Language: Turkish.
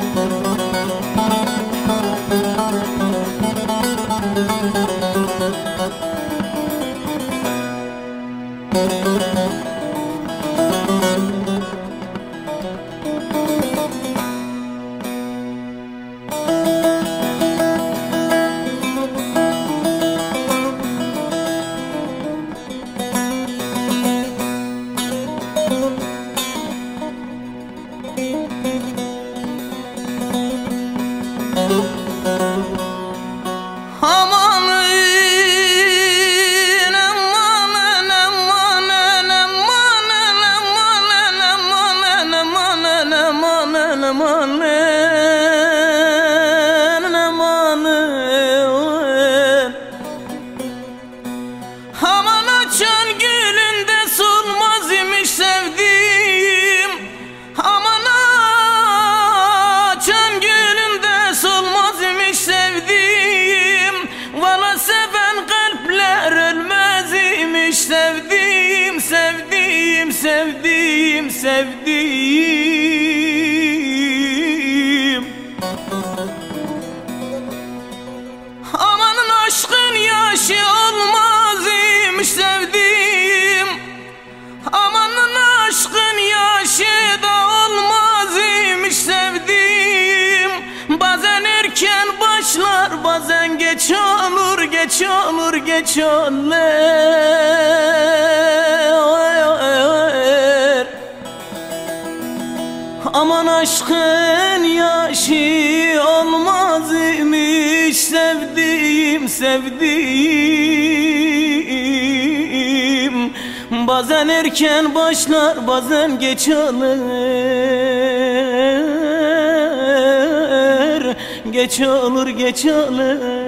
Thank you. aman aman aman Aman açan gülünde solmaz imiş sevdiğim. Aman açan gülünde solmaz imiş sevdiğim. Valla seven kalpler ölmez imiş sevdiğim Sevdiğim sevdiğim sevdiğim sevdiğim. İmiş sevdiğim Amanın aşkın yaşı da olmaz imiş sevdiğim. Bazen erken başlar bazen geç olur geç olur geç olur. Aman aşkın yaşı olmaz imiş sevdiğim sevdiğim Bazen erken başlar bazen geç olur Geç olur geç olur